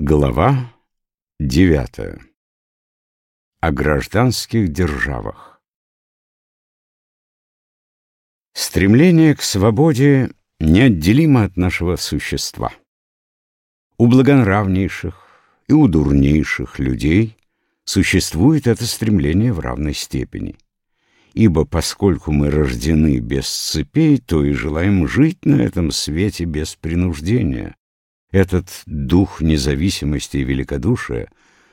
Глава девятая. О гражданских державах. Стремление к свободе неотделимо от нашего существа. У благонравнейших и у дурнейших людей существует это стремление в равной степени. Ибо поскольку мы рождены без цепей, то и желаем жить на этом свете без принуждения этот дух независимости и великодушия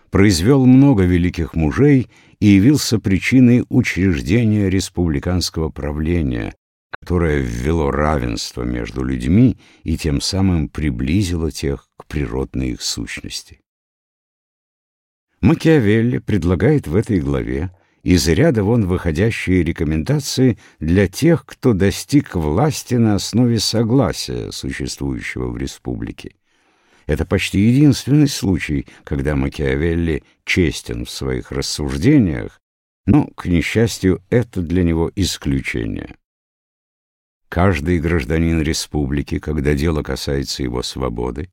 произвел много великих мужей и явился причиной учреждения республиканского правления, которое ввело равенство между людьми и тем самым приблизило тех к природной их сущности. Макиавелли предлагает в этой главе из ряда вон выходящие рекомендации для тех, кто достиг власти на основе согласия, существующего в республике. Это почти единственный случай, когда Макиавелли честен в своих рассуждениях, но, к несчастью, это для него исключение. Каждый гражданин республики, когда дело касается его свободы,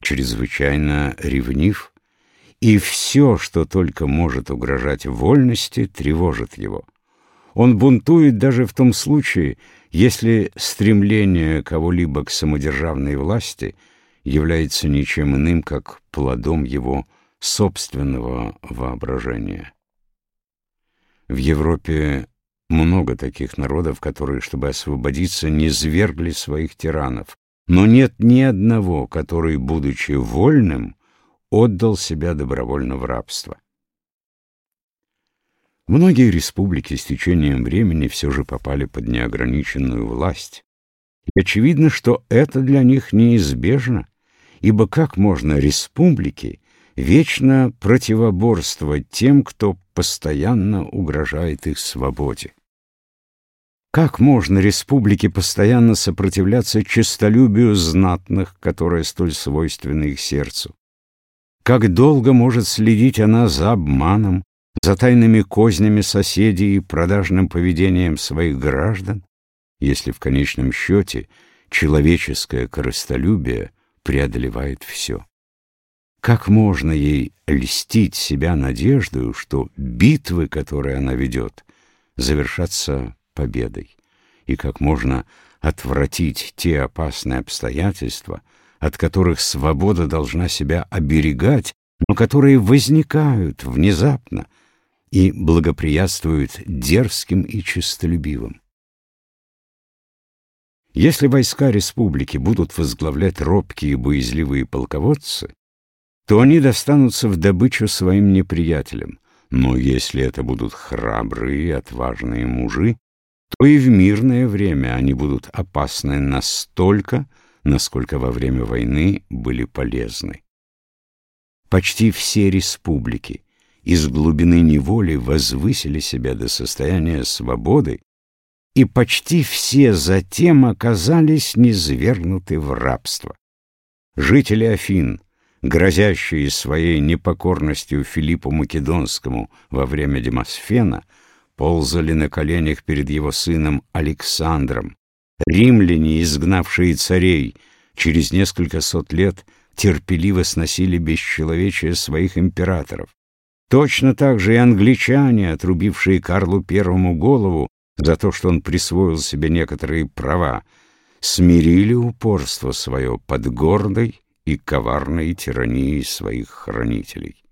чрезвычайно ревнив, и все, что только может угрожать вольности, тревожит его. Он бунтует даже в том случае, если стремление кого-либо к самодержавной власти – является ничем иным, как плодом его собственного воображения. В Европе много таких народов, которые, чтобы освободиться, не свергли своих тиранов, но нет ни одного, который, будучи вольным, отдал себя добровольно в рабство. Многие республики с течением времени все же попали под неограниченную власть. И очевидно, что это для них неизбежно, ибо как можно республике вечно противоборствовать тем, кто постоянно угрожает их свободе? Как можно республике постоянно сопротивляться честолюбию знатных, которое столь свойственно их сердцу? Как долго может следить она за обманом, за тайными кознями соседей и продажным поведением своих граждан, если в конечном счете человеческое корыстолюбие — преодолевает все. Как можно ей льстить себя надеждою, что битвы, которые она ведет, завершатся победой? И как можно отвратить те опасные обстоятельства, от которых свобода должна себя оберегать, но которые возникают внезапно и благоприятствуют дерзким и честолюбивым? Если войска республики будут возглавлять робкие и боязливые полководцы, то они достанутся в добычу своим неприятелям. Но если это будут храбрые и отважные мужи, то и в мирное время они будут опасны настолько, насколько во время войны были полезны. Почти все республики из глубины неволи возвысили себя до состояния свободы и почти все затем оказались низвергнуты в рабство. Жители Афин, грозящие своей непокорностью Филиппу Македонскому во время Демосфена, ползали на коленях перед его сыном Александром. Римляне, изгнавшие царей, через несколько сот лет терпеливо сносили бесчеловечие своих императоров. Точно так же и англичане, отрубившие Карлу Первому голову, за то, что он присвоил себе некоторые права, смирили упорство свое под гордой и коварной тиранией своих хранителей.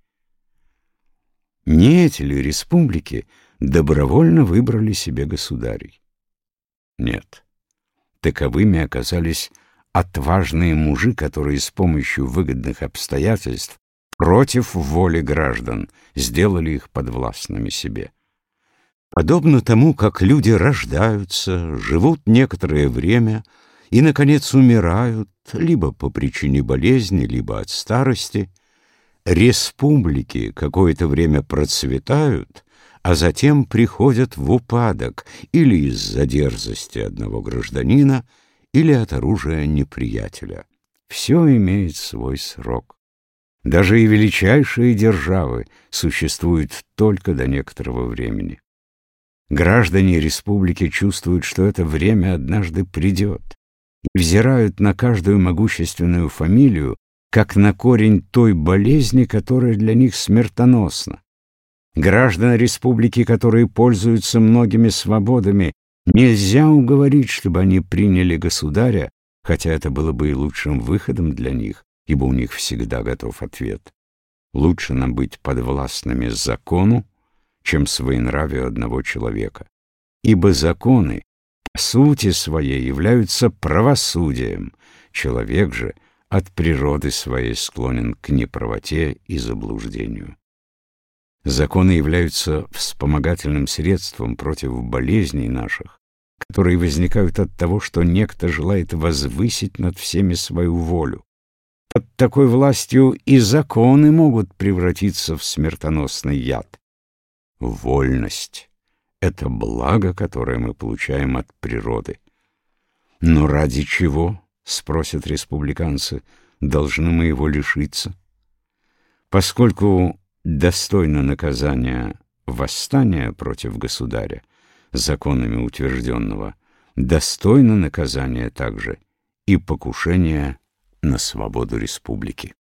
Не эти ли республики добровольно выбрали себе государей? Нет. Таковыми оказались отважные мужи, которые с помощью выгодных обстоятельств против воли граждан сделали их подвластными себе. Подобно тому, как люди рождаются, живут некоторое время и, наконец, умирают, либо по причине болезни, либо от старости, республики какое-то время процветают, а затем приходят в упадок или из-за дерзости одного гражданина, или от оружия неприятеля. Все имеет свой срок. Даже и величайшие державы существуют только до некоторого времени. Граждане республики чувствуют, что это время однажды придет, взирают на каждую могущественную фамилию как на корень той болезни, которая для них смертоносна. Граждан республики, которые пользуются многими свободами, нельзя уговорить, чтобы они приняли государя, хотя это было бы и лучшим выходом для них, ибо у них всегда готов ответ. Лучше нам быть подвластными закону, чем своенравию одного человека. Ибо законы по сути своей являются правосудием, человек же от природы своей склонен к неправоте и заблуждению. Законы являются вспомогательным средством против болезней наших, которые возникают от того, что некто желает возвысить над всеми свою волю. Под такой властью и законы могут превратиться в смертоносный яд. Вольность — это благо, которое мы получаем от природы. Но ради чего, спросят республиканцы, должны мы его лишиться? Поскольку достойно наказания восстания против государя, законами утвержденного, достойно наказания также и покушения на свободу республики.